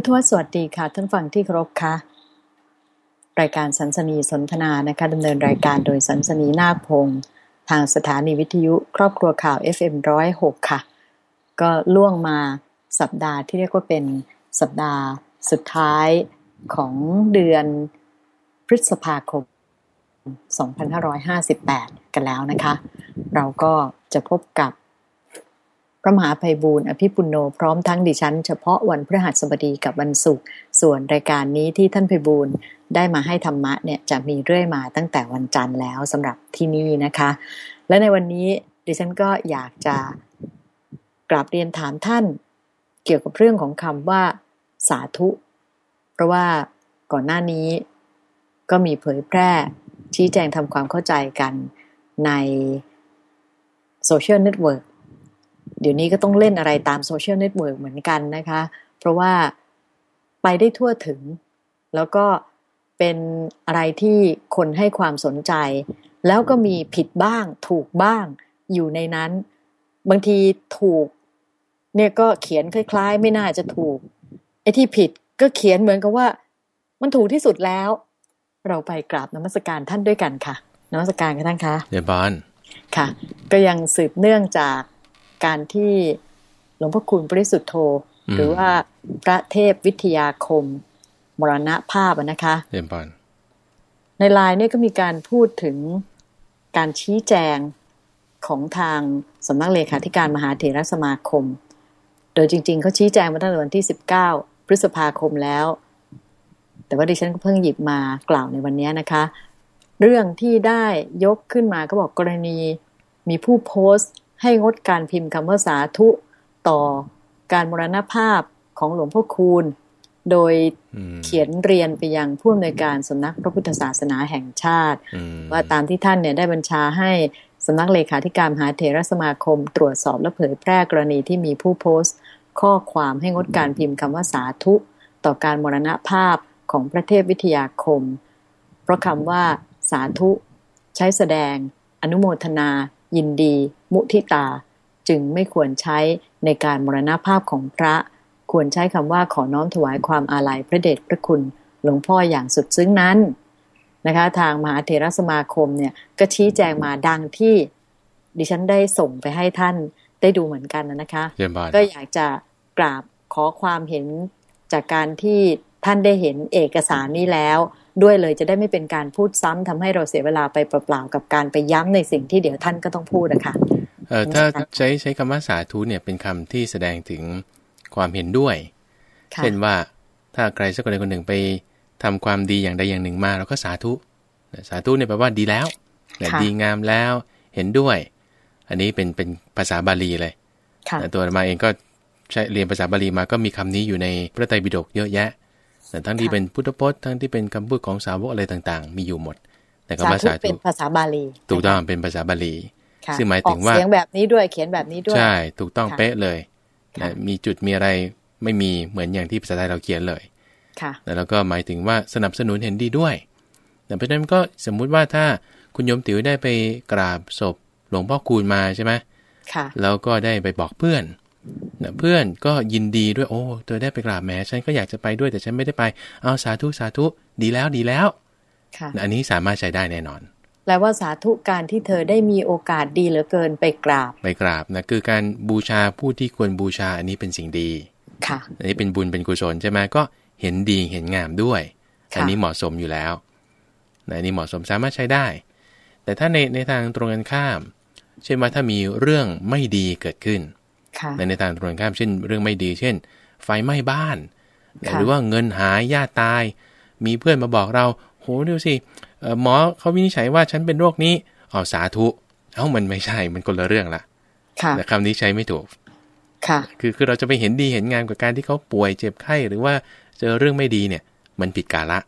พุทวสวัสดีค่ะ ท่านฟังที่เคารพค่ะ รายการสันสนีสนทนานะคะดำเนินรายการโดยสันสนีนาคพงศ์ทางสถานีวิทยุ ครอบครัวข่าว FM106 ค่ะ ก็ล่วงมาสัปดาห์ที่เรียกว่าเป็นสัปดาห์สุดท้ายของเดือนพฤษภาคม 2558 กันแล้วนะคะ เราก็จะพบกับ พระมหาภัยบูรณ์อภิปุโนพร้อมทั้งดิฉัน เฉพาะวันพฤหัสบดีกับวันศุกร์ส่วนรายการนี้ที่ท่านภัยบูรณ์ได้มาให้ธรรมะเนี่ยจะมีเรื่อยมาตั้งแต่วันจันทร์แล้วสำหรับที่นี่นะคะ และในวันนี้ดิฉันก็อยากจะกราบเรียนถามท่านเกี่ยวกับเรื่องของคำว่า สาธุ เพราะว่าก่อนหน้านี้ ก็มีเผยแพร่ชี้แจงทำความเข้าใจกันใน social network เดี๋ยวนี้ก็ต้องเล่นอะไรตาม social network เหมือนกันนะคะ เพราะว่าไปได้ทั่วถึง แล้วก็เป็นอะไรที่คนให้ความสนใจ แล้วก็มีผิดบ้าง ถูกบ้าง อยู่ในนั้น บางทีถูก เนี่ยก็เขียนคล้าย ๆ ไม่น่าจะถูกไอ้ที่ผิดก็เขียนเหมือนกับว่า มันถูกที่สุดแล้ว เราไปกราบนมัสการท่านด้วยกันค่ะนมัสการกันท่านคะเดี๋ยวบอลค่ะ ก็ยังสืบเนื่องจาก การที่หลวงพ่อคุณปริสุทธโธ หรือว่าพระเทพวิทยาคม มรณภาพนะคะเดี๋ยวบอลในไลน์เนี่ยก็มีการพูดถึงการชี้แจงของทางสำนักเลขาธิการมหาเถรสมาคม โดยจริง ๆเขาชี้แจงมาตั้งแต่วันที่ 19 พฤษภาคมแล้ว แต่ว่าดิฉันก็เพิ่งหยิบมากล่าวในวันนี้นะคะ เรื่องที่ได้ยกขึ้นมาก็บอกกรณีมีผู้โพสต์ ให้งดการพิมพ์คำว่าสาธุต่อการมรณภาพของหลวงพ่อคูณ โดยอืมเขียนเรียนไปยังผู้อำนวยการสำนักพระพุทธศาสนาแห่งชาติอืมว่าตามที่ท่านเนี่ยได้บัญชาให้สำนักเลขาธิการมหาเถรสมาคม ตรวจสอบและเผยแพร่กรณีที่มีผู้โพสต์ ข้อความให้งดการพิมพ์คำว่าสาธุ ต่อการมรณภาพของพระเทพวิทยาคม เพราะคำว่าสาธุ ใช้แสดง อนุโมทนา ยินดี มุทิตา จึงไม่ควรใช้ในการมรณภาพของพระ ควรใช้คำว่าขอน้อมถวายความอาลัยพระเดชพระคุณหลวงพ่ออย่างสุดซึ้งนั้นนะคะ ทางมหาเถรสมาคมเนี่ยก็ชี้แจงมาดังที่ดิฉันได้ส่งไปให้ท่านได้ดูเหมือนกันนะคะเดี๋ยวบอลก็อยากจะกราบขอความเห็นจากการที่ท่านได้เห็นเอกสารนี้แล้ว ด้วยเลยจะได้ไม่เป็นการพูดซ้ำทำให้เราเสียเวลาไปเปล่าๆกับการไปย้ำในสิ่งที่เดี๋ยวท่านก็ต้องพูดนะคะเอ่อถ้าใช้ใช้คำว่าสาธุเนี่ยเป็นคำที่แสดงถึงความเห็นด้วยค่ะเช่นว่าถ้าใครสักคนใดคนหนึ่งไปทำความดีอย่างใดอย่างหนึ่งมาเราก็สาธุนะสาธุเนี่ยแปลว่าดีแล้วนะค่ะดีงามแล้วเห็นด้วย อันนี้เป็นเป็นภาษาบาลีเลยค่ะนะตัวอาตมาเองก็ใช้เรียนภาษาบาลีมาก็มีคำนี้อยู่ในพระไตรปิฎกเยอะแยะนะ ทั้งที่เป็นพุทธพจน์ทั้งที่เป็นคำพูดของสาวกอะไรต่างๆ มีอยู่หมด แต่สาคำว่าธุสาเป็ธุนภาษาบาลีถูกต้องเป็นภาษาบาลีค่ะซึ่งหมายถึงว่าออกเสียงแบบนี้ด้วยเขียนแบบนี้ด้วย ใช่ ถูกต้องค่ะเป๊ะเลยค่ะนะมีจุดมีอะไรไม่มีเหมือนอย่างที่ภาษาไทยเราเขียนเลยค่ะแล้วก็หมายถึงว่าสนับสนุนเห็นดีด้วยแต่เพราะฉะนั้นก็สมมุติว่าถ้าคุณโยมติ๋วได้ไปกราบศพหลวงพ่อคูณมาใช่ไหมค่ะแล้วก็ได้ไปบอกเพื่อน นะเพื่อนก็ยินดีด้วยโอ้เธอได้ไปกราบแหม้ฉันก็อยากจะไปด้วยแต่ฉันไม่ได้ไปเอาสาธุสาธุดีแล้วดีแล้วค่ะนะอันนี้สามารถใช้ได้แน่นอนแปลว่าสาธุการที่เธอได้มีโอกาสดีเหลือเกินไปกราบ ไปกราบนะคือการบูชาผู้ที่ควรบูชาอันนี้เป็นสิ่งดีค่ะอันนี้เป็นบุญเป็นกุศลใช่ไหมก็เห็นดีเห็นงามด้วยค่ะอันนี้เหมาะสมอยู่แล้วนะอันนี้เหมาะสมสามารถใช้ได้ แต่ถ้าในในทางตรงกันข้าม เช่นว่าถ้ามีเรื่องไม่ดีเกิดขึ้นค่ะ ในในทางตรงกันข้ามเช่น เรื่องไม่ดีเช่น ไฟไหม้บ้านค่ะหรือว่าเงินหายญาติตาย มีเพื่อนมาบอกเราโหดูสิเอ่อหมอเขาวินิจฉัยว่าฉันเป็นโรคนี้เอาสาธุ เอ้ามันไม่ใช่มันคนละเรื่องละค่ะแต่คำนี้ใช้ไม่ถูกค่ะคือคือเราจะไปเห็นดีเห็นงามกับการที่เขาป่วยเจ็บไข้หรือว่าเจอเรื่องไม่ดีเนี่ย มันผิดกาละ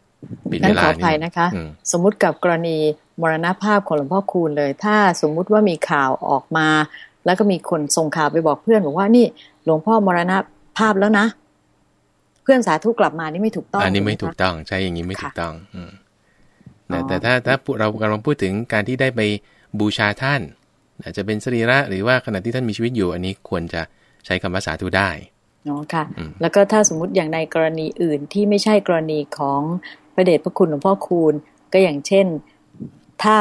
ผิดงั้เวนขลาออภัยนะคะอืมสมมุติกับกรณีมรณภาพของหลวงพ่อคูณเลย ถ้าสมมุติว่ามีข่าวออกมา แล้วก็มีคนส่งข่าวไปบอกเพื่อนบอกว่านี่หลวงพ่อมรณภาพแล้วนะ เพื่อนสาธุกลับมานี่ไม่ถูกต้อง อันนี้ไม่หถูกต้องใช่อย่างนี้ไม่ค่ะถูกต้อง อืมอ๋อนะแต่ถ้าถ้าเรากำลังพูดถึงการที่ได้ไปบูชาท่านอาจจะเป็นสรีระหรือว่าขณะที่ท่านมีชีวิตอยู่ อันนี้ควรจะใช้คำว่าสาธุได้เนาะค่ะอืมแล้วก็ถ้าสมมุติอย่างในกรณีอื่นที่ไม่ใช่กรณีของพระเดชพระคุณหลวงพ่อคูณ ก็อย่างเช่น ถ้า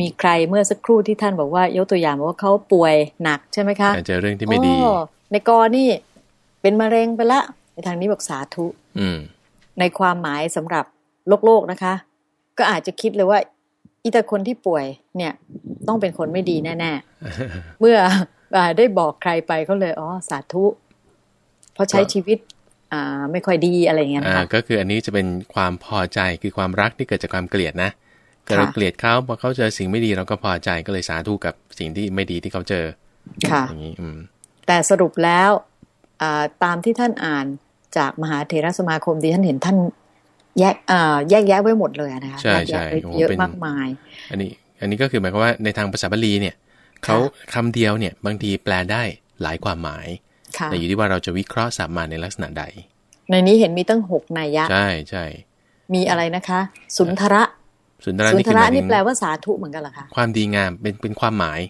มีใครเมื่อสักครู่ที่ท่านบอกว่ายกตัวอย่างบอกว่าเขาป่วยหนักใช่ไหมคะอาจจะเรื่องที่ไม่ดีโอ้ในกอนี่เป็นมะเร็งไปละในทางนี้บอกสาธุ อืม ในความหมายสำหรับโลกโลกนะคะ ก็อาจจะคิดเลยว่าอีแต่คนที่ป่วยเนี่ย ต้องเป็นคนไม่ดีแน่ๆ เมื่ออ่าได้บอกใครไปเขาเลยอ๋อสาธุ เพราะใช้ก็ชีวิตอ่าไม่ค่อยดีอะไรอย่างเงี้ยนะอ่าคะก็คืออันนี้จะเป็นความพอใจคือความรักที่เกิดจากความเกลียดนะ เกิดเราค่ะเกลียดเขาพอเขาเจอสิ่งไม่ดีเราก็พอใจก็เลยสาธุกับสิ่งที่ไม่ดีที่เขาเจอค่ะอย่างนี้อืมแต่สรุปแล้วอ่าตามที่ท่านอ่านจากมหาเถรสมาคมที่ท่านเห็นท่านแยกอ่าแยกแยะไว้หมดเลยนะคะใช่แยกใช่แยะไว้โอ้เยอะเป็นมากมาย อันนี้ อันนี้ก็คือหมายความว่าในทางภาษาบาลีเนี่ยเขาคำเดียวเนี่ยบางทีแปลได้หลายความหมายค่ะแต่อยู่ที่ว่าเราจะวิเคราะห์สับมาในลักษณะใด ในนี้เห็นมีตั้งหกนัยยะ ใช่ใช่มีอะไรนะคะ สุนทระ สุนทระสุนนี่ทคือหระมายถึนี่งแปลว่าสาธุเหมือนกันเหรอคะความดีงามเป็นเป็นความหมาย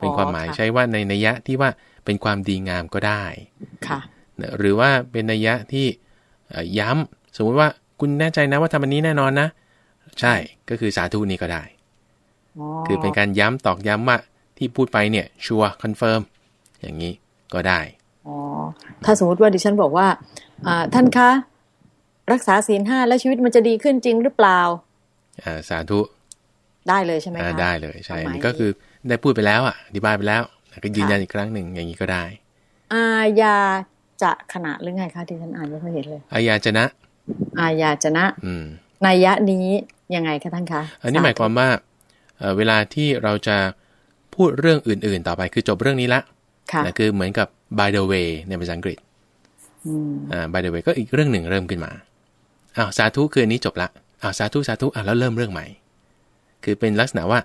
เป็นความหมายอ๋อค่ะใช้ว่าในนัยยะที่ว่าเป็นความดีงามก็ได้ค่ะนะหรือว่าเป็นนัยยะที่เอ่อย้ำสมมุติว่าคุณแน่ใจนะว่าทำอันนี้แน่นอนนะ ใช่ก็คือสาธุนี้ก็ได้ คือเป็นการย้ำตอกย้ำว่าที่พูดไปเนี่ยชัวร์คอนเฟิร์มอย่างนี้ก็ได้อ๋อถ้าสมมติว่าดิฉันบอกว่าอ่าท่านคะ รักษาศีลห้าแล้วชีวิตมันจะดีขึ้นจริงหรือเปล่าอ่า สาธุได้เลยใช่ไหมอ่าคะได้เลยใช่ความหมายอันนี้ก็คือได้พูดไปแล้วอะอธิบายไปแล้วแล้วก็ยืนยันอีกครั้งหนึ่งอย่างนี้ก็ได้ อายาจะขณะหรือไงคะที่ฉันอ่านไม่ค่อยเห็นเลยอายาจนะ อายาจะนะ อืมนัยยะนี้ยังไงคะท่านคะ อันนี้หมายความว่าเอ่อเวลาที่เราจะพูดเรื่องอื่น ๆ ต่อไปคือจบเรื่องนี้ละค่ะนะคือเหมือนกับ by the way ในภาษาอังกฤษอืมอ่า by the way ก็อีกเรื่องหนึ่งเริ่มขึ้นมาอ้าวสาธุคืออันนี้จบละ อ้าวสาธุสาธุอะแล้วเริ่มเรื่องใหม่ คือเป็นลักษณะว่า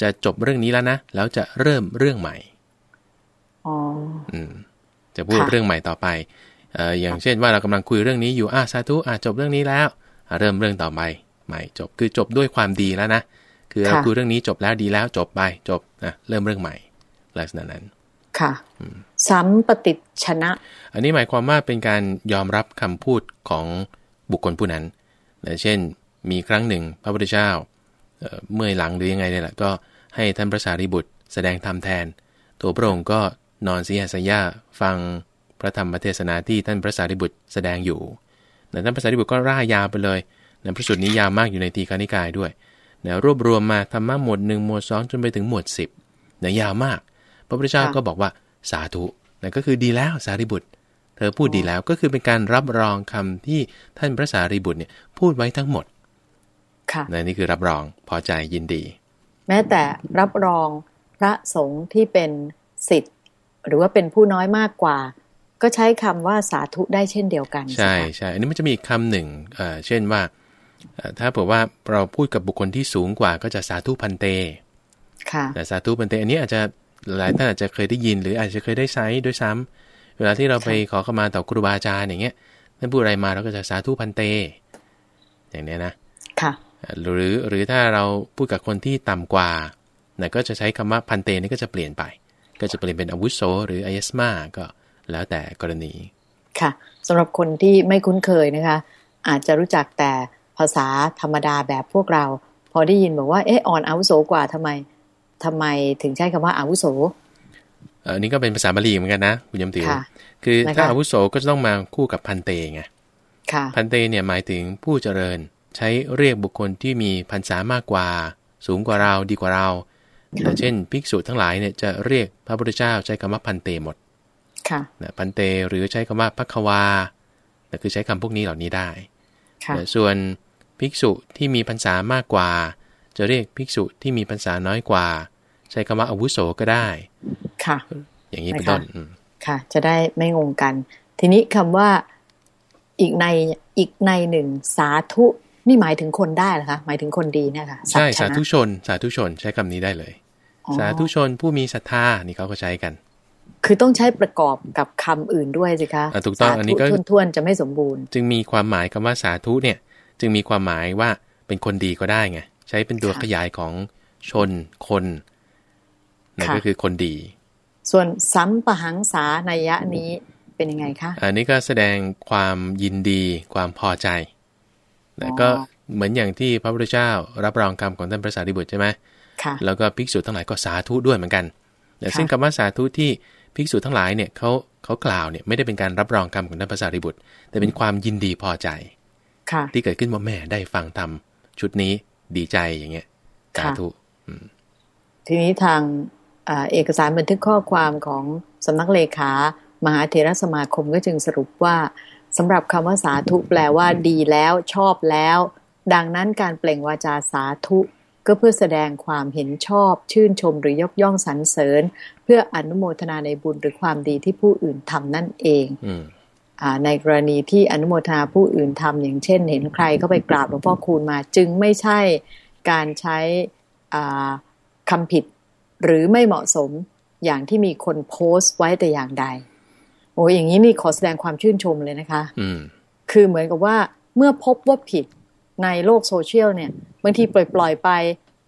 จะจบเรื่องนี้แล้วนะแล้วจะเริ่มเรื่องใหม่อ๋ออืมจะพูดค่ะเรื่องใหม่ต่อไปเอ่ออย่างเช่นว่าเรากำลังคุยเรื่องนี้อยู่อะสาธุอะจบเรื่องนี้แล้วอะเริ่มเรื่องต่อไปใหม่จบคือจบด้วยความดีแล้วนะคือเราคุยเรื่องนี้จบแล้วดีแล้วจบไปจบนะเริ่มเรื่องใหม่ลักษณะนั้น ค่ะสัมปติชนะ อันนี้หมายความว่าเป็นการยอมรับคำพูดของบุคคลผู้นั้นนะเช่น มีครั้งหนึ่งพระพุทธเจ้าเมื่อยหลังหรือยังไงเนี่ยแหละก็ให้ท่านพระสารีบุตรแสดงธรรมแทน ตัวพระองค์ก็นอนเสียสยาฟังพระธรรมเทศนาที่ท่านพระสารีบุตรแสดงอยู่นะท่านพระสารีบุตรก็ร่ายยาวไปเลยนะพระสูตรนี้ยาวมากอยู่ในทีฆานิกายด้วยนะรวบรวมมาธรรมะหมวดหนึ่งหมวดสองจนไปถึงหมวดสิบนะยาวมาก พระพุทธเจ้าก็บอกว่าสาธุนะก็คือดีแล้วสารีบุตร เธอพูดดีแล้วก็คือเป็นการรับรองคำที่ท่านพระสารีบุตรเนี่ยพูดไว้ทั้งหมด ค่ะนะนี่คือรับรองพอใจยินดี แม้แต่รับรองพระสงฆ์ที่เป็นสิทธิ์ หรือว่าเป็นผู้น้อยมากกว่า ก็ใช้คำว่าสาธุได้เช่นเดียวกัน ใช่ไหมคะใช่อันนี้มันจะมีอีกคำหนึ่งเอ่อเช่นว่าเอ่อถ้าเผื่อว่าเราพูดกับบุคคลที่สูงกว่าก็จะสาธุพันเตค่ะแต่สาธุพันเตอันนี้อาจจะหลายท่านอาจจะเคยได้ยิน หรืออาจจะเคยได้ใช้ด้วยซ้ำเวลาที่เราไปขอเข้ามาต่อครูบาอาจารย์อย่างเงี้ยท่านพูดอะไรมาเราก็จะสาธุพันเต อย่างเนี้ยนะค่ะ หรือหรือถ้าเราพูดกับคนที่ต่ำกว่านะก็จะใช้คำว่าพันเตนี่ก็จะเปลี่ยนไป ก็จะเปลี่ยนเป็นอาวุโสหรืออายสมาก็แล้วแต่กรณี ค่ะสำหรับคนที่ไม่คุ้นเคยนะคะ อาจจะรู้จักแต่ภาษาธรรมดาแบบพวกเรา พอได้ยินบอกว่าเอออ่อนอาวุโสกว่าทำไมทำไมถึงใช้คำว่าอาวุโสเอออันนี้ก็เป็นภาษาบาลีเหมือนกันนะคุณยมติวค่ะคือถ้านะคะอาวุโสก็จะต้องมาคู่กับพันเตไงค่ะพันเตเนี่ยหมายถึงผู้เจริญ ใช้เรียกบุคคลที่มีพรรษามากกว่า สูงกว่าเราดีกว่าเราค่ะเช่นภิกษุทั้งหลายเนี่ยจะเรียกพระพุทธเจ้าใช้คำว่าพันเตหมดค่ะนะพันเตหรือใช้คำว่าพักวานะคือใช้คำพวกนี้เหล่านี้ได้ค่ะนะส่วนภิกษุที่มีพรรษามากกว่า จะเรียกภิกษุที่มีพรรษาน้อยกว่า ใช้คำว่าอาวุโสก็ได้ ค่ะ อย่างนี้เป็นนะคะต้นอืมค่ะ จะได้ไม่งงกัน ทีนี้คำว่าอีกในอีกในหนึ่งสาธุ นี่หมายถึงคนได้เหรอคะหมายถึงคนดีเนี่ยค่ะใช่สัสาพชนะธุชน สาธุชนใช้คำนี้ได้เลยอ๋อสาธุชนผู้มีศรัทธานี่เขาก็ใช้กัน คือต้องใช้ประกอบกับคำอื่นด้วยสิคะอะถูกต้องสาธุอันนี้ก็ท้วนๆจะไม่สมบูรณ์ จึงมีความหมายคำว่าสาธุเนี่ย จึงมีความหมายว่าเป็นคนดีก็ได้ไงใช้เป็นตัวค่ะขยายของชนคนนั่นค่ะก็คือคนดี ส่วนสัมปหังสานัยยะนี้เป็นยังไงคะอันนี้ก็แสดงความยินดีความพอใจ แล้วก็เหมือนอย่างที่พระพุทธเจ้ารับรองคำของท่านพระสารีบุตรใช่ไหมค่ะแล้วก็ภิกษุทั้งหลายก็สาธุด้วยเหมือนกันแต่ค่ะซึ่งคำว่าสาธุที่ภิกษุทั้งหลายเนี่ยเขาเขากล่าวเนี่ยไม่ได้เป็นการรับรองคำของท่านพระสารีบุตร แต่เป็นความยินดีพอใจค่ะที่เกิดขึ้นว่าแม่ได้ฟังธรรมชุดนี้ดีใจอย่างเงี้ยสาค่ะธุทีนี้ทางอ่าเอกสารบันทึกข้อความของสำนักเลขามหาเถรสมาคมก็จึงสรุปว่า สำหรับคำว่าสาธุแปลว่าดีแล้วชอบแล้ว ดังนั้นการเปล่งวาจาสาธุก็เพื่อแสดงความเห็นชอบ ชื่นชมหรือยกย่องสรรเสริญ เพื่ออนุโมทนาในบุญหรือความดีที่ผู้อื่นทำนั่นเองอในกรณีที่อนุโมทนาผู้อื่นทำอย่างเช่น เห็นใครก็ไปกราบหลวงพ่อคูณมา จึงไม่ใช่การใช้คำผิดหรือไม่เหมาะสมอย่างที่มีคนโพสต์ไว้แต่อย่างใด โอ้ยอย่างนี้นี่ขอแสดงความชื่นชมเลยนะคะ อืมคือเหมือนกับว่าเมื่อพบว่าผิดในโลกโซเชียลเนี่ยบางทีปล่อยๆไป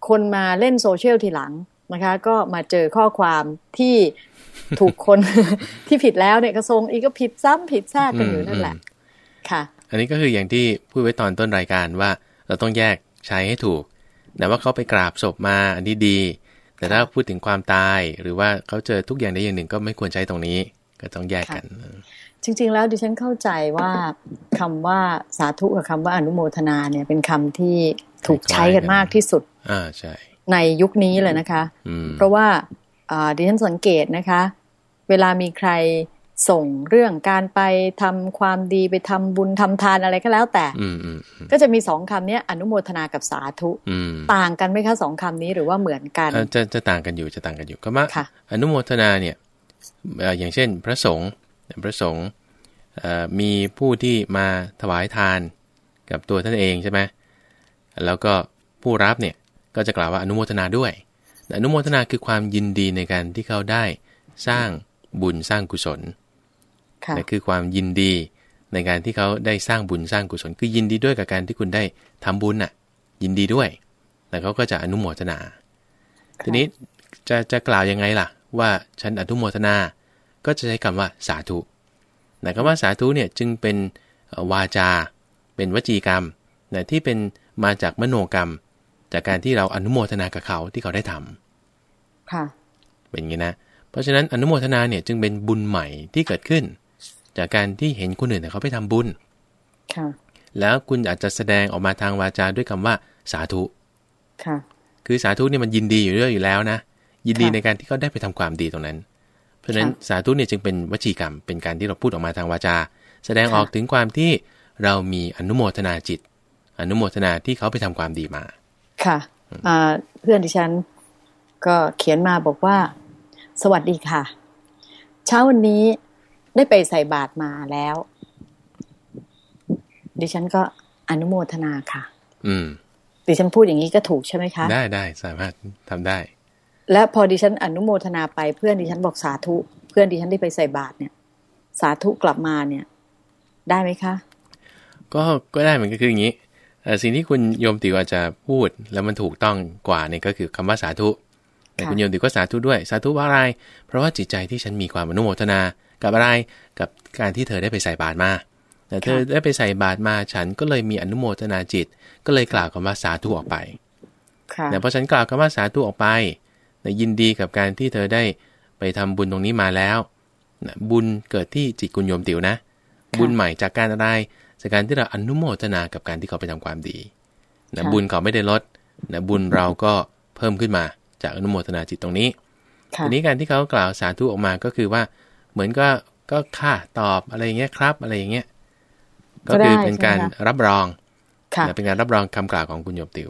คนมาเล่นโซเชียลทีหลังนะคะ ก็มาเจอข้อความที่ถูกคนที่ผิดแล้วเนี่ยกระทรงอีกก็ผิดซ้ำผิดซากกันอยู่นั่นแหละ ค่ะ อันนี้ก็คืออย่างที่พูดไว้ตอนต้นรายการว่า เราต้องแยกใช้ให้ถูกแต่ว่าเขาไปกราบศพมาอันนี้ดี แต่ถ้าพูดถึงความตายหรือว่าเขาเจอทุกอย่างใดอย่างหนึ่งก็ไม่ควรใช้ตรงนี้ ก็ต้องแยกกัน จริง ๆ แล้วดิฉันเข้าใจว่าคำว่าสาธุกับคำว่าอนุโมทนาเนี่ย เป็นคำที่ถูกใช้กันมากที่สุด อ่าใช่ ในยุคนี้เลยนะคะอืมเพราะว่าอ่าดิฉันสังเกตนะคะ เวลามีใครส่งเรื่องการไปทำความดีไปทำบุญทำทานอะไรก็แล้วแต่อืมอืมอืมก็จะมีสองคำเนี้ยอนุโมทนากับสาธุอืมต่างกันไหมคะสองคำนี้หรือว่าเหมือนกันเอ่อจะจะต่างกันอยู่จะต่างกันอยู่ก็ว่าค่ะอนุโมทนาเนี่ยเอ่ออย่างเช่นพระสงฆ์พระสงฆ์เอ่อมีผู้ที่มาถวายทานกับตัวท่านเองใช่ไหมแล้วก็ผู้รับเนี่ยก็จะกล่าวว่าอนุโมทนาด้วยแต่อนุโมทนาคือความยินดีในการที่เขาได้สร้างบุญสร้างกุศลค่ะนั่นคือความยินดีในการที่เขาได้สร้างบุญสร้างกุศล คือยินดีด้วยกับการที่คุณได้ทำบุญน่ะ ยินดีด้วย แล้วเขาก็จะอนุโมทนา ทีนี้จะจะกล่าวยังไงล่ะ ว่าฉันอนุโมทนา ก็จะใช้คำว่าสาธุนะคำว่าสาธุเนี่ยจึงเป็นเอ่อวาจา เป็นวจีกรรมนะที่เป็นมาจากมโนกรรม จากการที่เราอนุโมทนากับเขาที่เขาได้ทำค่ะเป็นอย่างนี้นะ เพราะฉะนั้นอนุโมทนาเนี่ยจึงเป็นบุญใหม่ที่เกิดขึ้น จากการที่เห็นคนอื่นเนี่ยเขาไปทำบุญค่ะแล้วคุณอาจจะแสดงออกมาทางวาจาด้วยคำว่าสาธุค่ะคือสาธุเนี่ยมันยินดีอยู่เรื่อยอยู่แล้วนะ ยินดีค่ะในการที่เขาได้ไปทำความดีตรงนั้น เพราะฉะนั้นค่ะสาธุเนี่ยจึงเป็นวจีกรรม เป็นการที่เราพูดออกมาทางวาจา แสดงค่ะออกถึงความที่เรามีอนุโมทนาจิต อนุโมทนาที่เขาไปทำความดีมา ค่ะอ่าเพื่อนดิฉันก็เขียนมาบอกว่า สวัสดีค่ะ เช้าวันนี้ได้ไปใส่บาตรมาแล้ว ดิฉันก็อนุโมทนาค่ะ อืมดิฉันพูดอย่างนี้ก็ถูกใช่ไหมคะ ได้ได้สามารถทำได้ และพอดิฉันอนุโมทนาไปเพื่อนดิฉันบอกสาธุเพื่อนดิฉันที่ไปใส่บาตรเนี่ย สาธุกลับมาเนี่ย ได้ไหมคะ ก็ก็ได้เหมือนกันคืออย่างนี้เอ่อสิ่งที่คุณโยมติวอาจจะพูดแล้วมันถูกต้องกว่าเนี่ยก็คือคำว่าสาธุแต่ค่ะคุณโยมติวก็สาธุด้วยสาธุว่าอะไร เพราะว่าจิตใจที่ฉันมีความอนุโมทนากับอะไรกับการที่เธอได้ไปใส่บาตรมาแต่เธอได้ไปใส่บาตรมาฉันก็เลยมีอนุโมทนาจิต ก็เลยกล่าวคำว่าสาธุออกไปค่ะแต่พอฉันกล่าวคำว่าสาธุออกไป นะยินดีกับการที่เธอได้ไปทำบุญตรงนี้มาแล้วนะบุญเกิดที่จิตคุณโยมติวนะ บุญใหม่จากการอะไรจากการที่เราอนุโมทนากับการที่เขาไปทำความดีนะค่ะบุญเขาไม่ได้ลดนะบุญเราก็เพิ่มขึ้นมาจากอนุโมทนาจิตตรงนี้ค่ะทีนี้การที่เขากล่าวสาธุออกมาก็คือว่า เหมือนก็ก็ค่าตอบอะไรอย่างเงี้ยครับ อะไรอย่างเงี้ยก็คือเป็นการรับรองค่ะนะเป็นการรับรองคำกล่าวของคุณโยมติว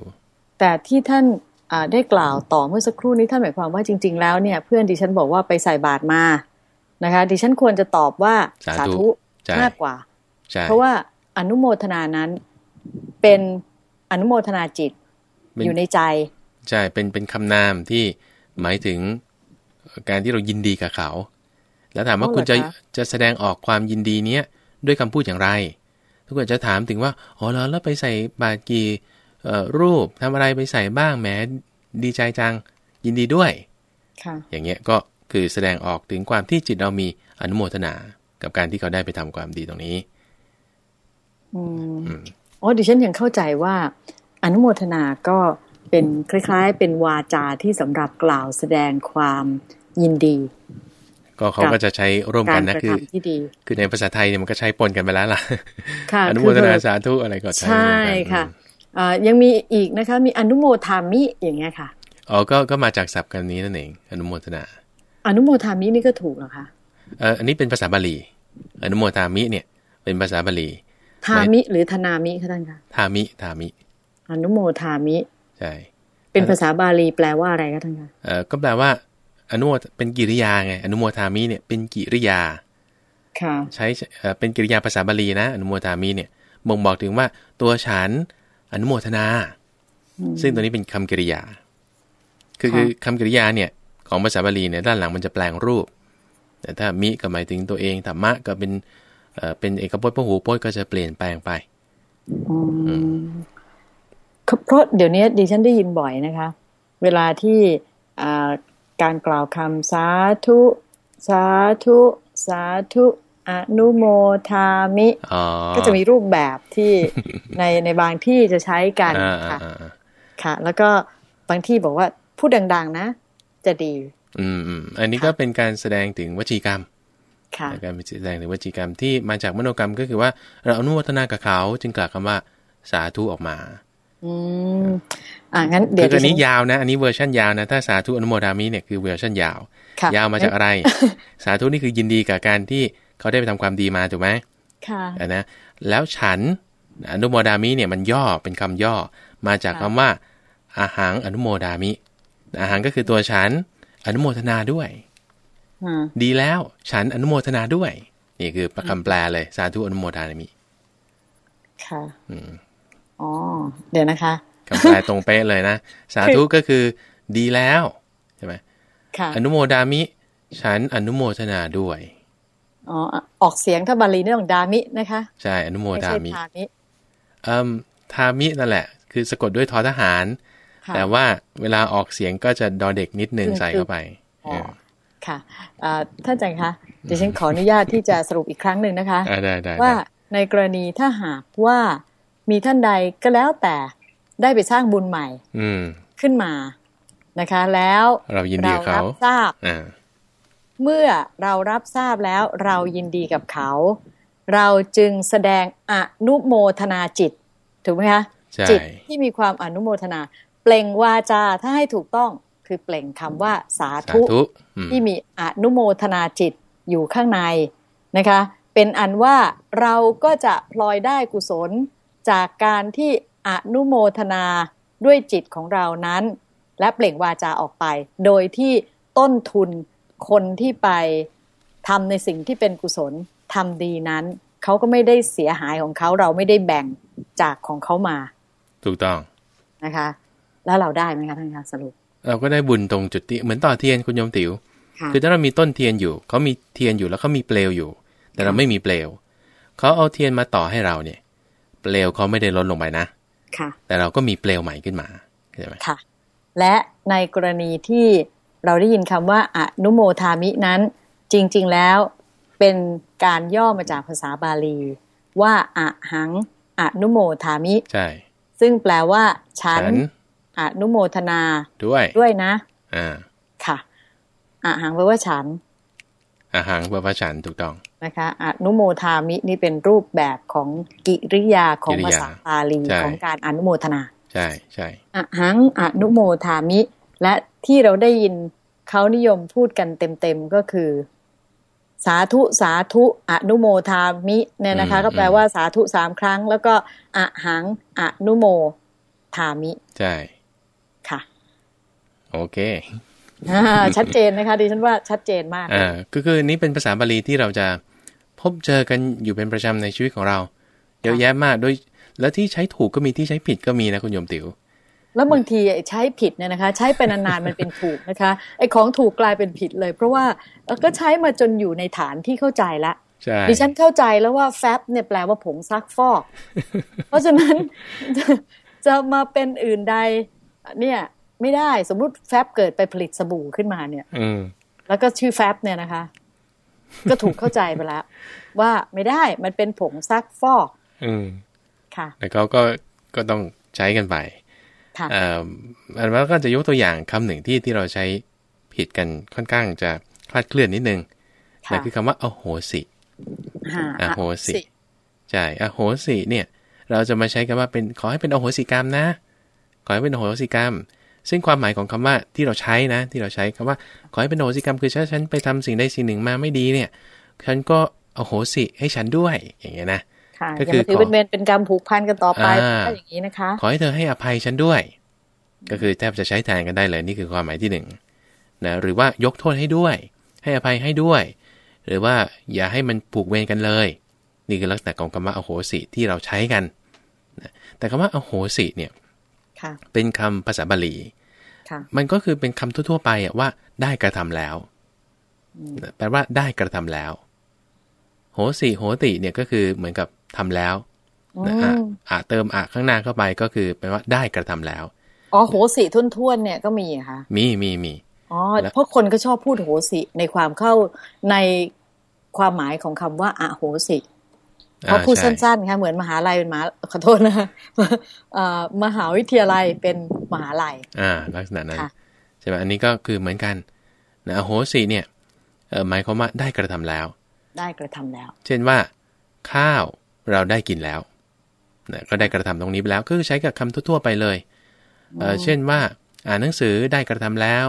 แต่ที่ท่านอ่า ได้กล่าวต่อเมื่อสักครู่นี้ท่านหมายความว่าจริง ๆ แล้วเนี่ย เพื่อนดิฉันบอกว่าไปใส่บาตรมานะคะ ดิฉันควรจะตอบว่าสาสาธุธุใช่มากกว่าใช่เพราะว่าอนุโมทนานั้นเป็นอนุโมทนาจิตเป็นอยู่ในใจ ใช่เป็นเป็นคำนามที่หมายถึงการที่เรายินดีกับเขา แล้วถามว่าอ๋อเหรอคุณจะคะจะแสดงออกความยินดีเนี้ยด้วยคำพูดอย่างไร ทุกคนจะถามถึงว่าอ๋อแล้วแล้วไปใส่บาตรกี่เอ่อ รูปทำอะไรไปใส่บ้างแหมดีใจจัง ยินดีด้วยค่ะอย่างเงี้ยก็คือแสดงออกถึงความที่จิตเรามีอนุโมทนา กับการที่เขาได้ไปทำความดีตรงนี้อืมอืมอ๋อดิฉันยังเข้าใจว่า อนุโมทนาก็เป็นคล้าย ๆ เป็นวาจาที่สำหรับกล่าวแสดงความยินดี ก็เขาก็จะใช้ร่วมกากัรนนะกระคือทำที่ดีคือในภาษาไทยเนี่ยมันก็ใช้ปนกันไปแล้วล่ะค่ะอนุโมทนาสาธุอะไรก็ใช้ใช่ร่วมกันค่ะอืมเอ่อ ยังมีอีกนะคะ มีอนุโมทามิอย่างเงี้ยค่ะอ๋อก็ก็มาจากศัพท์กันนี้นั่นเอง อนุโมทนา อนุโมทามินี่ก็ถูกเหรอคะเอออันนี้เป็นภาษาบาลี อนุโมทามิเนี่ย เป็นภาษาบาลีทามิหรือธนามิคะท่านคะทามิทามิ อนุโมทามิใช่เป็นภาษาบาลีแปลว่าอะไรคะท่านคะเออก็แปลว่า อนุโมทเป็นกิริยาไงอนุโมทามิเนี่ยเป็นกิริยาค่ะใช้เอ่อเป็นกิริยาภาษาบาลีนะ อนุโมทามิเนี่ยบ่งบอกถึงว่าตัวฉัน อนุโมทนา ซึ่งตัวนี้เป็นคำกริยา คือค่ะคือคำกริยาเนี่ย ของภาษาบาลีเนี่ยด้านหลังมันจะแปลงรูป แต่ถ้ามิก็หมายถึงตัวเองธรรมะก็เป็นเอ่อเป็นเอกพจน์พหูพจน์ก็จะเปลี่ยนแปลงไปอืมเพราะเดี๋ยวนี้ดิฉันได้ยินบ่อยนะคะ เวลาที่อ่าการกล่าวคำสาธุ สาธุ สาธุ อนุโมทามิอ๋อก็จะมีรูปแบบที่ในในบางที่จะใช้กันอ่าค่ะอ่าอ่าค่ะ แล้วก็บางที่บอกว่าพูดดัง ๆ นะ จะดี อืมอืมอันนี้ก็เป็นการแสดงถึงวจีกรรมค่ะการแสดงถึงวจีกรรมที่มาจากมโนกรรมก็คือว่าเราอนุโมทนากับเขาจึงกล่าวคำว่าสาธุออกมา อืมอ่างั้นเดี๋ยว คืออันนี้ดิฉัยาวนะ อันนี้เวอร์ชันยาวนะ ถ้าสาธุอนุโมทามิเนี่ยคือเวอร์ชันยาวค่ะยาวมาจากอะไร สาธุนี่คือยินดีกับการที่ เขาได้ไปทำความดีมาถูกไหมค่ะอะนะแล้วฉันอนุโมทามิเนี่ยมันย่อเป็นคำย่อมาจากคำว่าอะหังอนุโมทามิอาหังก็คือตัวฉันอนุโมทนาด้วยอ่าดีแล้วฉันอนุโมทนาด้วย นี่คือคำแปลเลย สาธุอนุโมทามิค่ะอืมอ๋อเดี๋ยวนะคะคำแปลตรงเป๊ะเลยนะ สาธุก็คือดีแล้วใช่ไหมค่ะอนุโมดามิ ฉันอนุโมทนาด้วย อ๋อออกเสียงถ้าบาลีนี่ต้องดามินะคะ ใช่อนุโมไม่ดาใช่มิทามิอืมทามินั่นแหละ คือสะกดด้วยทอทหารค่ะแต่ว่าเวลาออกเสียงก็จะดอเด็กนิดนึงคือใส่เข้าไปอ๋อเออค่ะอ่าท่านอาจารย์คะดิฉันขออนุญาตที่จะสรุปอีกครั้งหนึ่งนะคะอ่าได้ได้ว่าได้ในกรณีถ้าหากว่ามีท่านใดก็แล้วแต่ได้ไปสร้างบุญใหม่ อืมขึ้นมานะคะ แล้วเรายินดีกับเขารับทราบอ่า เมื่อเรารับทราบแล้วเรายินดีกับเขา เราจึงแสดงอนุโมทนาจิต ถูกไหมคะใช่จิตที่มีความอนุโมทนา เปล่งวาจาถ้าให้ถูกต้องคือเปล่งคำว่าสาสาธุธุอืมที่มีอนุโมทนาจิตอยู่ข้างในนะคะ เป็นอันว่าเราก็จะพลอยได้กุศลจากการที่อนุโมทนาด้วยจิตของเรานั้น และเปล่งวาจาออกไป โดยที่ต้นทุน คนที่ไปทำในสิ่งที่เป็นกุศลทำดีนั้น เขาก็ไม่ได้เสียหายของเขาเราไม่ได้แบ่งจากของเขามา ถูกต้องนะคะ แล้วเราได้ไหมคะท่านคะสรุป เราก็ได้บุญตรงจุดที่เหมือนต่อเทียนคุณโยมติ๋วค่ะคือถ้าเรามีต้นเทียนอยู่เขามีเทียนอยู่แล้วเขามีเปลวอยู่ แต่เราไม่มีเปลวเขาเอาเทียนมาต่อให้เราเนี่ย เปลวเขาไม่ได้ลดลงไปนะค่ะ แต่เราก็มีเปลวใหม่ขึ้นมาใช่ไหมค่ะ และในกรณีที่ เราได้ยินคำว่าอนุโมทามินั้น จริง ๆแล้วเป็นการย่อมาจากภาษาบาลี ว่าอะหังอนุโมทามิใช่ซึ่งแปลว่า ฉันฉันอนุโมทนาด้วยด้วยนะอ่าค่ะอะหังแปลว่าฉันอาหังแปลว่าฉันถูกต้องนะคะอนุโมทามินี่เป็นรูปแบบของกิริยาของกิริาภายษาบาลีใช่ของการอนุโมทนา ใช่ใช่อะหังอนุโมทามิ และที่เราได้ยินเขานิยมพูดกันเต็มๆก็คือ สาธุสาธุอนุโมทามิเนี่ยนะคะ ก็แปลว่าสาธุสามครั้ง แล้วก็อะหังอนุโมทามิ ใช่ ค่ะ โอเคอ่าชัดเจนนะคะดิฉันว่าชัดเจนมากอ่าก็คือนี่เป็นภาษาบาลีที่เราจะพบเจอกันอยู่เป็นประจำในชีวิตของเราเยอะแยะมากโดย แล้วที่ใช้ถูกก็มีที่ใช้ผิดก็มีนะคุณโยมติ๋ว แล้วบางทีไอ้ใช้ผิดเนี่ยนะคะ ใช้ไปนานๆมันเป็นถูกนะคะไอ้ของถูกกลายเป็นผิดเลย เพราะว่าเอ่อก็ใช้มาจนอยู่ในฐานที่เข้าใจแล้วใช่ดิฉันเข้าใจแล้วว่าแฟบเนี่ยแปลว่าผงซักฟอก เพราะฉะนั้นจะจะมาเป็นอื่นใด เนี่ยไม่ได้สมมุติแฟบเกิดไปผลิตสบู่ขึ้นมาเนี่ยอืมแล้วก็ชื่อแฟบเนี่ยนะคะ ก็ถูกเข้าใจไปแล้ว ว่าไม่ได้มันเป็นผงซักฟอก อืมค่ะ แล้วเขาก็ก็ต้องใช้กันไปค่ะเอ่ออันว่าก็จะยกตัวอย่างคำหนึ่งที่ที่เราใช้ผิดกันค่อนข้างจะคลาดเคลื่อนนิดนึงค่ะนั่นคือคำว่าอโหสิหาอโหสิใช่อโหสิเนี่ย เราจะมาใช้คำว่าเป็นขอให้เป็นอโหสิกรรมนะ ขอให้เป็นอโหสิกรรม ซึ่งความหมายของคำว่าที่เราใช้นะ ที่เราใช้คำว่า ขอให้เป็นอโหสิกรรมคือถ้าฉันไปทำสิ่งใดสิ่งหนึ่งมาไม่ดีเนี่ย ฉันก็อโหสิให้ฉันด้วยอย่างเงี้ยนะ ค่ะก็อย่าคือมาถือขอเป็นเวรเป็นกรรมผูกพันกันต่อไปอ่าถ้าอย่างนี้นะคะ ขอให้เธอให้อภัยฉันด้วย ก็คือแทบจะใช้แทนกันได้เลยนี่คือความหมายที่หนึ่งนะหรือว่ายกโทษให้ด้วย ให้อภัยให้ด้วย หรือว่าอย่าให้มันผูกเวรกันเลย นี่คือลักษณะของคำว่าอโหสิที่เราใช้กันนะแต่คำว่าอโหสิเนี่ยค่ะเป็นคำภาษาบาลีค่ะมันก็คือเป็นคำทั่วๆไปอะว่าได้กระทำแล้วนะแปลว่าได้กระทำแล้ว โหสิโหติเนี่ยก็คือเหมือนกับ ทำแล้วนะอะอืมอะเติมอะข้างหน้าเข้าไปก็คือแปลว่าได้กระทำแล้วอ๋อโหสิทุ่นท่วนๆเนี่ยก็มีเหรอค่ะมีมีมีอ๋อแล้วเพราะคนก็ชอบพูดโหสิในความเข้าในความหมายของคำว่าอโหสิเพราะพูดอ่าใช่สั้นๆค่ะเหมือนมหาลัยเป็นมหาขอโทษนะเอ่อมหาวิทยาลัยเป็นมหาลัย อ่า ลักษณะนั้นค่ะใช่ไหมอันนี้ก็คือเหมือนกันนะอโหสิเนี่ยเอ่อหมายความว่าได้กระทำแล้ว ได้กระทำแล้ว เช่นว่า ข้าว เราได้กินแล้วนะก็ได้กระทำตรงนี้ไปแล้วก็คือใช้กับคำทั่วๆไปเลยเอ่อเช่นว่าอ่านหนังสือได้กระทำแล้ว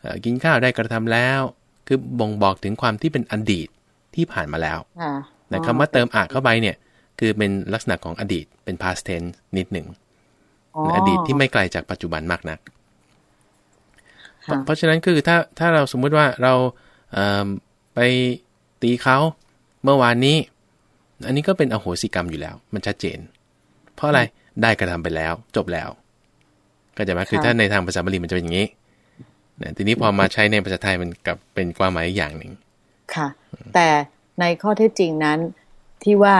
เอ่อกินข้าวได้กระทำแล้ว คือบ่งบอกถึงความที่เป็นอดีตที่ผ่านมาแล้วค่ะนะคำว่าเติมอะเข้าไปเนี่ย คือเป็นลักษณะของอดีตเป็น past tense นิดหนึ่งอ๋ออดีตที่ไม่ไกลจากปัจจุบันมากนักค่ะเพราะฉะนั้นคือถ้าถ้าเราสมมุติว่าเราเอิ่มไปตีเขาเมื่อวานนี้ อันนี้ก็เป็นอโหสิกรรมอยู่แล้ว มันชัดเจน เพราะอะไรได้กระทำไปแล้ว จบแล้วก็จะมาคือค่ะถ้าในทางภาษาบาลีมันจะเป็นอย่างนี้นะทีนี้พอมาใช้ในภาษาไทยมันกลับเป็นความหมายอีกอย่างหนึ่งค่ะ แต่ในข้อเท็จจริงนั้นที่ว่า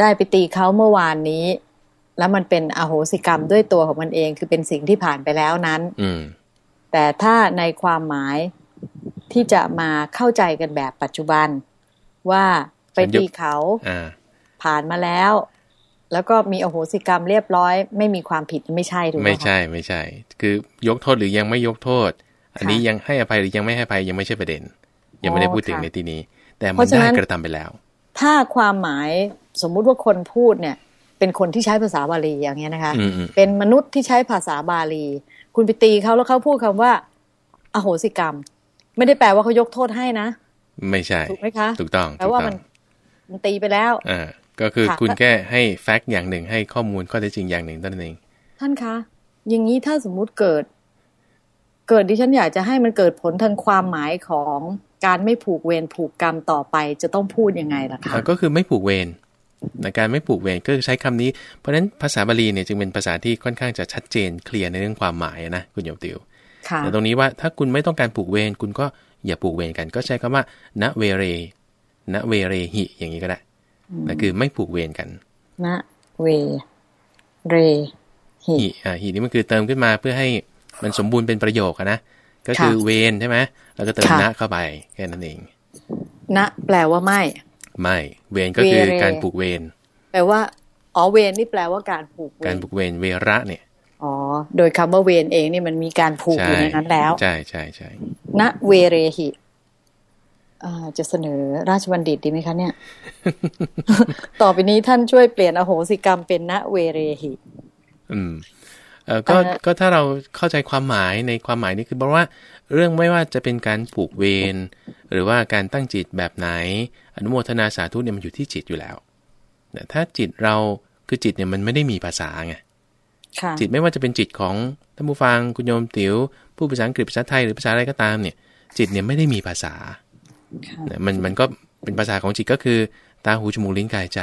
ได้ไปตีเขาเมื่อวานนี้ แล้วมันเป็นอโหสิกรรมด้วยตัวของมันเอง คือเป็นสิ่งที่ผ่านไปแล้วนั้น อืมแต่ถ้าในความหมายที่จะมาเข้าใจกันแบบปัจจุบันว่า ไปตีเขาอ่าผ่านมาแล้ว แล้วก็มีอโหสิกรรมเรียบร้อย ไม่มีความผิดไม่ใช่ถูกไหมไม่คะใช่ไม่ใช่ คือยกโทษหรือยังไม่ยกโทษ อันนี้ค่ะยังให้อภัยหรือยังไม่ให้อภัยยังไม่ใช่ประเด็น ยังไม่ได้พูดถึงค่ะในที่นี้ แต่มัเพนราะฉะนั้ได้นกระทำไปแล้ว ถ้าความหมายสมมุติว่าคนพูดเนี่ย เป็นคนที่ใช้ภาษาบาลีอย่างเงี้ยนะคะอืมอืมเป็นมนุษย์ที่ใช้ภาษาบาลี คุณไปตีเขาแล้วเขาพูดคำว่า อโหสิกรรม ไม่ได้แปลว่าเขายกโทษให้นะไม่ใช่ถูกไหมคะถูกต้องแปลว่ามันมัน ตีไปแล้วอ่าก็คือค่ะคุณแค่ให้แฟกต์อย่างหนึ่งให้ข้อมูลข้อเท็จจริงอย่างหนึ่งเท่านั้นเอง ท่านคะ อย่างนี้ถ้าสมมุติเกิด เกิดดิฉันอยากจะให้มันเกิดผลทางความหมายของการไม่ผูกเวรผูกกรรมต่อไปจะต้องพูดยังไงล่ะคะอ่าก็คือไม่ผูกเวรในการไม่ผูกเวรก็คือใช้คำนี้ เพราะฉะนั้นภาษาบาลีเนี่ยจึงเป็นภาษาที่ค่อนข้างจะชัดเจนเคลียร์ในเรื่องความหมายนะคุณโยมติวค่ะแต่ตรงนี้ว่าถ้าคุณไม่ต้องการผูกเวรคุณก็อย่าผูกเวรกัน ก็ใช้คำว่าณเวเร ณเวเรหิ อย่างนี้ก็ได้นั่นคือไม่ผูกเวรกันนะเวเรหิหิอ่าหินี่มันคือเติมขึ้นมาเพื่อให้มันสมบูรณ์เป็นประโยคอะนะก็คือค่ะเวรใช่ไหมแล้วก็เติมค่ะณเข้าไปแค่นั้นเองนะแปลว่าไม่ ไม่เวรก็คือเวเรการผูกเวรแปลว่าอ๋อเวรนี่แปลว่าการผูกเวการรผูกเวรเวระเนี่ยอ๋อโดยคำว่าเวรเองนี่มันมีการผูกอยู่ในนั้นแล้ว ใช่ใช่ใช่ณเวเรหิอ่า จะเสนอราชบัณฑิตดีไหมคะเนี่ย ต่อไปนี้ท่านช่วยเปลี่ยนอโหสิกรรมเป็นณเวเรหิ อืมเออก็เอ่อก็ถ้าเราเข้าใจความหมายในความหมายนี่คือบอกว่า เรื่องไม่ว่าจะเป็นการผูกเวรหรือว่าการตั้งจิตแบบไหน อนุโมทนาสาธุเนี่ยมันอยู่ที่จิตอยู่แล้วแต่ถ้าจิตเราคือจิตเนี่ยมันไม่ได้มีภาษาไงค่ะจิตไม่ว่าจะเป็นจิตของท่านผู้ฟังคุณโยมติ๋วผู้ภาษาอังกฤษภาษาไทยหรือภาษาอะไรก็ตามเนี่ย จิตเนี่ยไม่ได้มีภาษาค่ะเนี่ย มันมันก็เป็นภาษาของจิตก็คือตาหูจมูกลิ้นกายใจ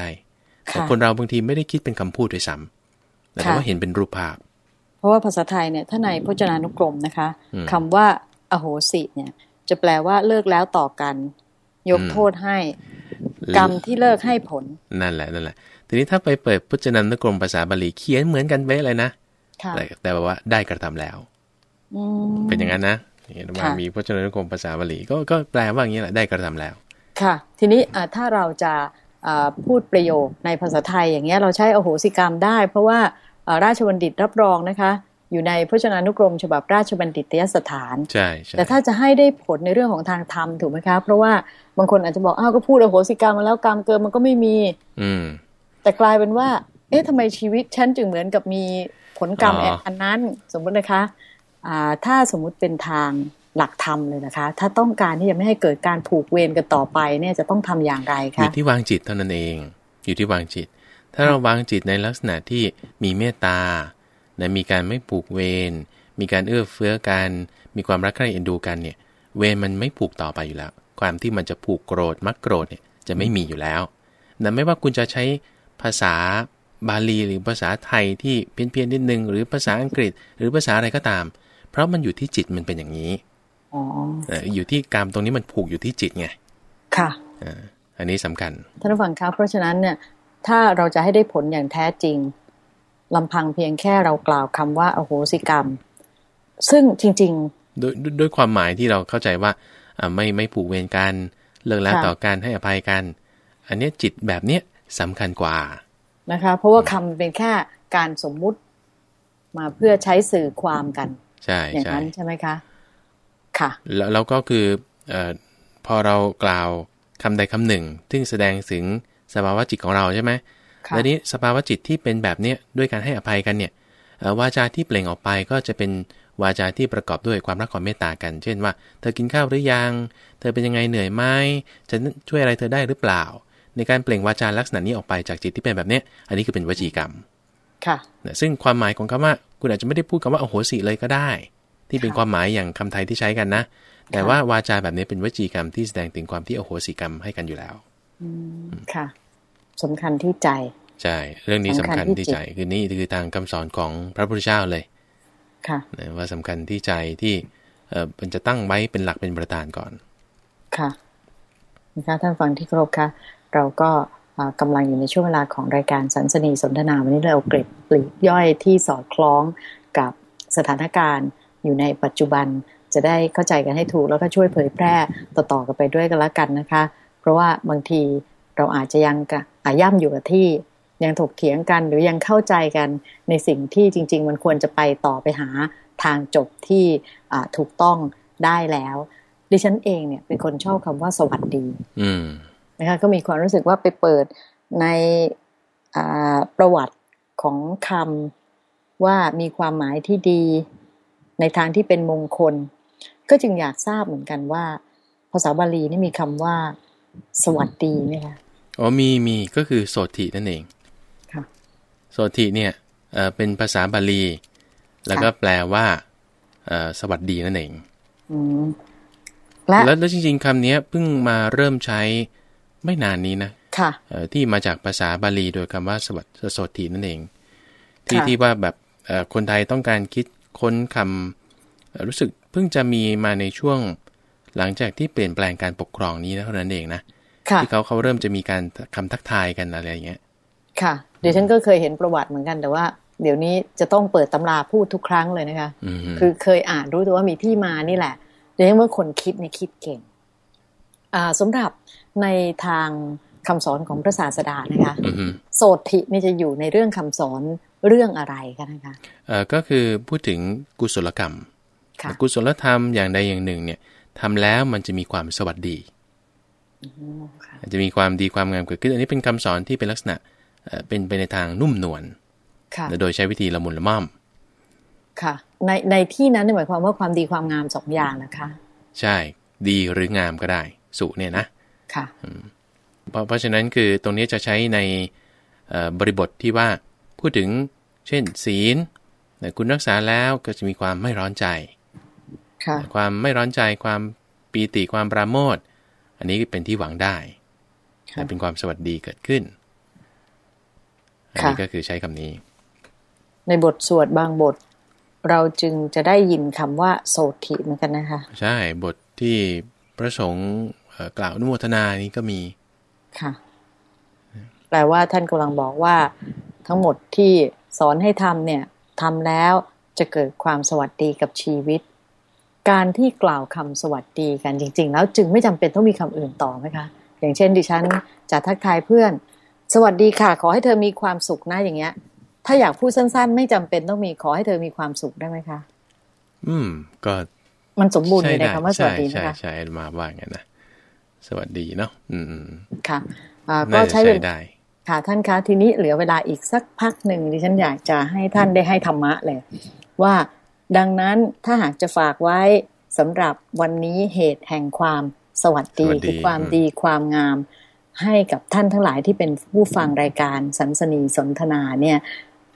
แต่ค่ะคนเราบางทีไม่ได้คิดเป็นคำพูดด้วยซ้ำแต่ค่ะว่าเห็นเป็นรูปภาพ เพราะว่าภาษาไทยเนี่ยถ้าในพจนานุกรมนะคะอืมคำว่าอโหสิเนี่ย จะแปลว่าเลิกแล้วต่อกัน ยกอืมโทษให้ กรรมที่เลิกให้ผล นั่นแหละนั่นแหละทีนี้ถ้าไปเปิดพจนานุกรมภาษาบาลีเขียนเหมือนกันเป๊ะเลยนะค่ะแต่แต่ว่าได้กระทำแล้วอืมเป็นอย่างนั้นนะ เห็นว่าค่ะมีพจนานุกรมภาษาบาลีก็ก็แปลว่าอย่างนี้แหละได้กระทำแล้ว ค่ะ ทีนี้ถ้าเราจะพูดประโยคในภาษาไทยอย่างเงี้ยเราใช้อโหสิกรรมได้ เพราะว่าราชบัณฑิตรับรองนะคะ อยู่ในพจนานุกรม ฉบับราชบัณฑิตยสถานใช่แต่ถ้าจะให้ได้ผลในเรื่องของทางธรรมถูกไหมคะเพราะว่าบางคนอาจจะบอกอ้าวก็พูดอโหสิกรรมมาแล้วกรรมเกินมันก็ไม่มี อืม แต่กลายเป็นว่า เอ๊ะทำไมชีวิตฉันจึงเหมือนกับมีผลกรรมอันนั้น สมมตินะคะอ่า ถ้าสมมุติเป็นทางหลักธรรมเลยนะคะ ถ้าต้องการที่จะไม่ให้เกิดการผูกเวรกันต่อไปเนี่ยจะต้องทำอย่างไรคะอยู่ที่วางจิตเท่านั้นเอง อยู่ที่วางจิต ถ้าเราวางจิตในลักษณะที่มีเมตตานะมีการไม่ผูกเวรมีการเอื้อเฟื้อกัน มีความรักใคร่เอ็นดูกันเนี่ย เวรมันไม่ผูกต่อไปอยู่แล้ว ความที่มันจะผูกโกรธมักโกรธเนี่ยจะไม่มีอยู่แล้วนะไม่ว่าคุณจะใช้ภาษาบาลีหรือภาษาไทยที่เพี้ยนๆนิดนึง หรือภาษาอังกฤษ หรือภาษาอะไรก็ตาม เพราะมันอยู่ที่จิตมันเป็นอย่างนี้อยู่ที่กรรมตรงนี้มันผูกอยู่ที่จิตไงค่ะอันนี้สำคัญท่านผู้ฟังครับเพราะฉะนั้นเนี่ยถ้าเราจะให้ได้ผลอย่างแท้จริงลำพังเพียงแค่เรากล่าวคำว่า อโหสิกรรม ซึ่งจริงๆโดยด้วยความหมายที่เราเข้าใจว่าไม่ไม่ผูกเวรกันเลิกแล้วต่อการให้อภัยกัน อันนี้จิตแบบเนี้ยสำคัญกว่านะคะ เพราะว่าคำเป็นแค่การสมมุติมาเพื่อใช้สื่อความกัน ใช่อย่างนั้นใช่ไหมคะ ค่ะ แล้วแล้วก็คืออพอเรากล่าวคำใดคำหนึ่ง ซึ่งแสดงถึงสภาวะจิตของเราใช่ไหมแล้วนี้สภาวะจิตที่เป็นแบบเนี้ยด้วยการให้อภัยกันเนี่ยวาจาที่เปล่งออกไปก็จะเป็นวาจาที่ประกอบด้วยความรักความเมตตากัน เช่นว่า เธอกินข้าวหรือยัง เธอเป็นยังไงเหนื่อยไหมจะช่วยอะไรเธอได้หรือเปล่า ในการเปล่งวาจาลักษณะนี้ออกไปจากจิตที่เป็นแบบเนี้ยอันนี้คือเป็นวจีกรรม ค่ะซึ่งความหมายของคำว่า คุณอาจจะไม่ได้พูดคำว่าโอโหสิเลยก็ได้ ที่เป็นความหมายอย่างคำไทยที่ใช้กันนะ แต่ว่าวาจาแบบนี้เป็นวจีกรรมที่แสดงถึงความที่โอโหสิกรรมให้กันอยู่แล้วค่ะสำคัญที่ใจใช่เรื่องนี้สำคัญที่ใจคือนี่คือทางคำสอนของพระพุทธเจ้าเลยค่ะว่าสำคัญที่ใจที่เออมันจะตั้งไว้เป็นหลักเป็นประธานก่อน ค่ะนะคะท่านฟังที่ครบค่ะ เราก็ กำลังอยู่ในช่วงเวลาของรายการสันสนีสนทนาวันนี้เราเกร็ดปลีกย่อยที่สอดคล้องกับสถานการณ์อยู่ในปัจจุบันจะได้เข้าใจกันให้ถูกแล้วก็ช่วยเผยแพร่ต่อๆกันไปด้วยกันละกันนะคะ เพราะว่าบางทีเราอาจจะยังอาย่ำอยู่กับที่ยังถกเถียงกันหรือยังเข้าใจกันในสิ่งที่จริง ๆ มันควรจะไปต่อไปหาทางจบที่ถูกต้องได้แล้ว ดิฉันเองเนี่ยเป็นคนชอบคำว่าสวัสดี นะคะก็มีความรู้สึกว่าไปเปิดในประวัติของคำว่ามีความหมายที่ดี ในทางที่เป็นมงคล ก็จึงอยากทราบเหมือนกันว่า ภาษาบาลีนี่มีคำว่า สวัสดีไหมคะอ๋อมีมีก็คือโสตินั่นเองค่ะโสติเนี่ยเอ่อเป็นภาษาบาลี แล้วก็แปลว่าเอ่อสวัสดีนั่นเองอืมและแล้วจริงๆคำนี้เพิ่งมาเริ่มใช้ ไม่นานนี้นะค่ะที่มาจากภาษาบาลีโดยคำว่าสวัสดโสตินั่นเอง ที่ที่ว่าแบบคนไทยต้องการคิดค้นคำรู้สึกเพิ่งจะมีมาในช่วงหลังจากที่เปลี่ยนแปลงการปกครองนี้นะเท่านั้นเองนะที่เขาเขาเริ่มจะมีการคำทักทายกันอะไรอย่างเงี้ย ค่ะ เดี๋ยวฉันก็เคยเห็นประวัติเหมือนกันแต่ว่า เดี๋ยวนี้จะต้องเปิดตำราพูดทุกครั้งเลยนะคะ คือเคยอ่านรู้ตัวว่ามีที่มานี่แหละเดี๋ยวเมื่อคนคิดในคิดเก่ง อ่าสำหรับ ในทางคำสอนของพระศาสดานะคะโสตินี่จะอยู่ในเรื่องคำสอนเรื่องอะไรกันนะคะเอ่อก็คือพูดถึงกุศลกรรมกุศลธรรมอย่างใดอย่างหนึ่งเนี่ยทำแล้วมันจะมีความสวัสดีจะมีความดีความงามเกิดขึ้นอันนี้เป็นคำสอนที่เป็นลักษณะเป็นไปในทางนุ่มนวลโดยใช้วิธีละมุนละม่อมค่ะในในที่นั้นหมายความว่าความดีความงามสองอย่างนะคะ ใช่ดีหรืองามก็ได้ สุเนี่ยนะ ค่ะเพราะเพราะฉะนั้นคือตรงนี้จะใช้ในบริบทที่ว่าพูดถึงเช่นศีลคุณรักษาแล้วก็จะมีความไม่ร้อนใจความไม่ร้อนใจความปีติความปราโมทอันนี้เป็นที่หวังได้เป็นความสวัสดีเกิดขึ้น อันนี้ก็คือใช้คำนี้ ในบทสวดบางบท เราจึงจะได้ยินคำว่าโสติเหมือนกันนะคะ ใช่บทที่พระสงฆ์ กล่าวนุโมทนานี้ก็มี ค่ะ แปลว่าท่านกำลังบอกว่า ทั้งหมดที่สอนให้ทำเนี่ยทำแล้วจะเกิดความสวัสดีกับชีวิต การที่กล่าวคำสวัสดีกันจริง ๆ แล้วจึงไม่จำเป็นต้องมีคำอื่นต่อไหมคะ อย่างเช่น ดิฉันจะทักทายเพื่อน สวัสดีค่ะ ขอให้เธอมีความสุขนะอย่างเงี้ย ถ้าอยากพูดสั้น ๆ ไม่จำเป็นต้องมีขอให้เธอมีความสุขได้ไหมคะ อืม ก็มันสมบูรณ์อยู่ในคำว่าสวัสดีใช่นะคะใช่มาว่างั้นนะ สวัสดีเนาะอืมอืมค่ะอ่าก็น่าจะใช้ใช้เวลาได้ค่ะท่านคะทีนี้เหลือเวลาอีกสักพักหนึ่งดิฉันอยากจะให้ท่านได้ให้ธรรมะเลย ว่าดังนั้นถ้าหากจะฝากไว้สำหรับวันนี้เหตุแห่งความสวัสดีสวัสดีคือความอืมดีความงาม ให้กับท่านทั้งหลายที่เป็นผู้ฟังรายการสันสนีสนทนาเนี่ย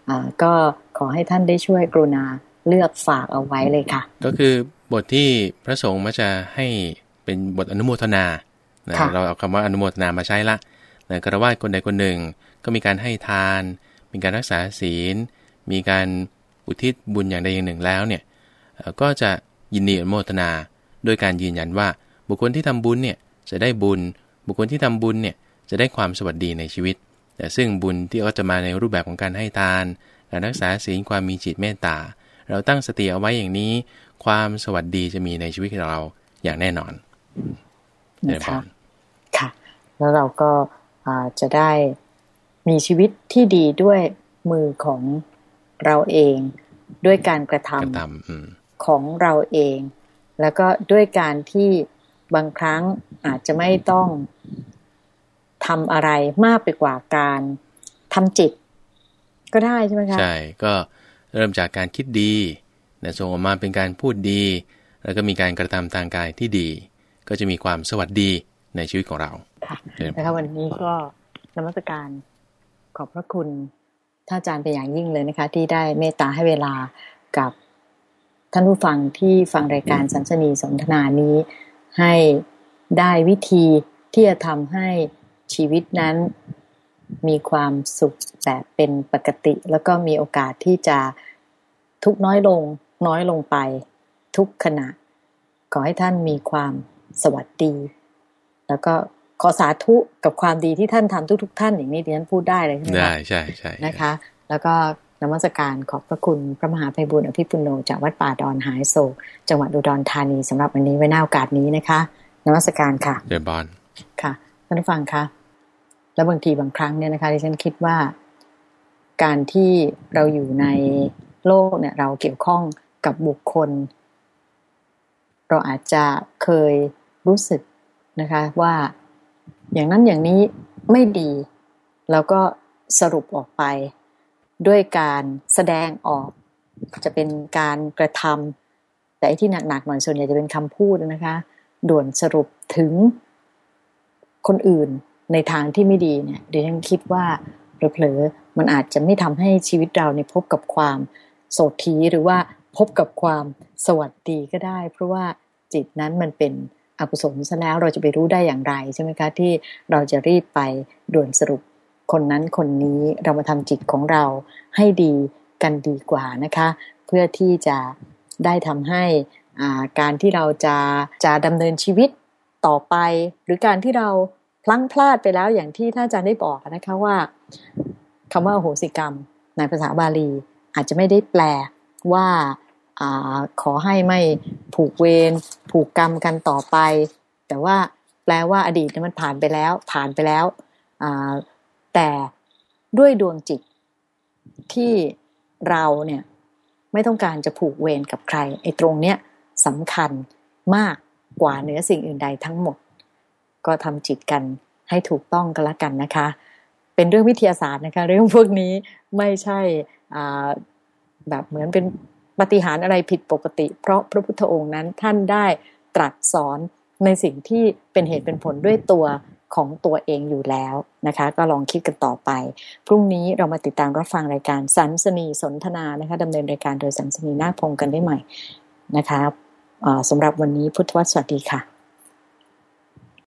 อ่าก็ขอให้ท่านได้ช่วยกรุณาเลือกฝากเอาไว้เลยค่ะ ก็คือบทที่พระสงฆ์มักจะให้เป็นบทอนุโมทนา นะค่ะเราเอาคำว่าอนุโมทนามาใช้ละนะกระว่าคนใดคนหนึ่งก็มีการให้ทาน มีการรักษาศีล มีการอุทิศบุญอย่างใดอย่างหนึ่งแล้วเนี่ยเอ่อก็จะยินดีอนุโมทนาโดยการยืนยันว่า บุคคลที่ทำบุญเนี่ยจะได้บุญ บุคคลที่ทำบุญเนี่ยจะได้ความสวัสดีในชีวิต แต่ซึ่งบุญที่ก็จะมาในรูปแบบของการให้ทาน การรักษาศีลความมีจิตเมตตา เราตั้งสติเอาไว้อย่างนี้ ความสวัสดีจะมีในชีวิตของเราอย่างแน่นอนเจริญพนะ คะรค่ะ แล้วเราก็อ่าจะได้มีชีวิตที่ดีด้วยมือของเราเองด้วยการกระทกระทำอืมำของเราเอง แล้วก็ด้วยการที่บางครั้งอาจจะไม่ต้องทำอะไรมากไปกว่าการทำจิต ก็ได้ใช่ไหมคะใช่ก็เริ่มจากการคิดดีนะส่งออกมาเป็นการพูดดี แล้วก็มีการกระทำทางกายที่ดี ก็จะมีความสวัสดี ในชีวิตของเราค่ะเจริญพนะคะรวันนี้ก็นมัสการขอบพระคุณท่านอาจารย์เป็นอย่างยิ่งเลยนะคะ ที่ได้เมตตาให้เวลากับท่านผู้ฟังที่ฟังรายการสันสนีสนทนานี้ ให้ได้วิธีที่จะทำให้ชีวิตนั้นมีความสุขแบบเป็นปกติ แล้วก็มีโอกาสที่จะทุกข์น้อยลงน้อยลงไป ทุกขณะ ขอให้ท่านมีความสวัสดี แล้วก็ขอสาธุกับความดีที่ท่านทำทุก ๆ ท่านอย่างนี้ดิฉันพูดได้เลยใช่ไหมได้คะใช่ใช่นะคะ แล้วก็นมัสการขอบพระคุณพระมหาภัยบุญอภิปุโนจากวัดป่าดอนหายโศกจังหวัดอุดรธานีสำหรับวันนี้ไว้หน้าโอกาสนี้นะคะนมัสการค่ะเจริญพรค่ะท่านผู้ฟังคะแล้วบางทีบางครั้งเนี่ยนะคะดิฉันคิดว่า การที่เราอยู่ในโลกเนี่ย เราเกี่ยวข้องกับบุคคล เราอาจจะเคยรู้สึก นะคะว่าอย่างนั้นอย่างนี้ไม่ดีแล้วก็สรุปออกไป ด้วยการแสดงออกจะเป็นการกระทำแต่ที่หนักๆหน่อยส่วนใหญ่จะเป็นคำพูดนะคะ ด่วนสรุปถึงคนอื่นในทางที่ไม่ดีเนี่ยดิฉันคิดว่าเผลอๆมันอาจจะไม่ทำให้ชีวิตเราเนี่ยพบกับความโสทีหรือว่าพบกับความสวัสดีก็ได้ เพราะว่าจิตนั้นมันเป็น อกุศลซะแล้วเราจะไปรู้ได้อย่างไรใช่ไหมคะที่เราจะรีบไปด่วนสรุปคนนั้นคนนี้เรามาทำจิตของเราให้ดีกันดีกว่านะคะ เพื่อที่จะได้ทำให้การที่เราจะจะดำเนินชีวิตต่อไป หรือการที่เราพลั้งพลาดไปแล้วอย่างที่ท่านอาจารย์ได้บอกนะคะว่าคำว่าโหสิกรรมในภาษาบาลีอาจจะไม่ได้แปลว่า อขอให้ไม่ผูกเวรผูกกรรมกันต่อไป แต่ว่าแปลว่าอดีตมันผ่านไปแล้ว ผ่านไปแล้วแต่ด้วยดวงจิตที่เราเนี่ยไม่ต้องการจะผูกเวรกับใครไอ้ตรงเนี้ยสำคัญมากกว่าเหนือสิ่งอื่นใดทั้งหมด ก็ทำจิตกันให้ถูกต้องกันละกันนะคะ เป็นเรื่องวิทยาศาสตร์นะคะ เรื่องพวกนี้ไม่ใช่แบบเหมือนเป็น ปฏิหารอะไรผิดปกติ เพราะพระพุทธองค์นั้นท่านได้ตรัสสอนในสิ่งที่เป็นเหตุเป็นผลด้วยตัวของตัวเองอยู่แล้วนะคะ ก็ลองคิดกันต่อไป พรุ่งนี้เรามาติดตามรับฟังรายการสันสนีสนทนานะคะดำเนินรายการโดยสันสนีนาคพงศ์กันได้ใหม่นะคะสำหรับวันนี้พุทธวสวัสดีค่ะ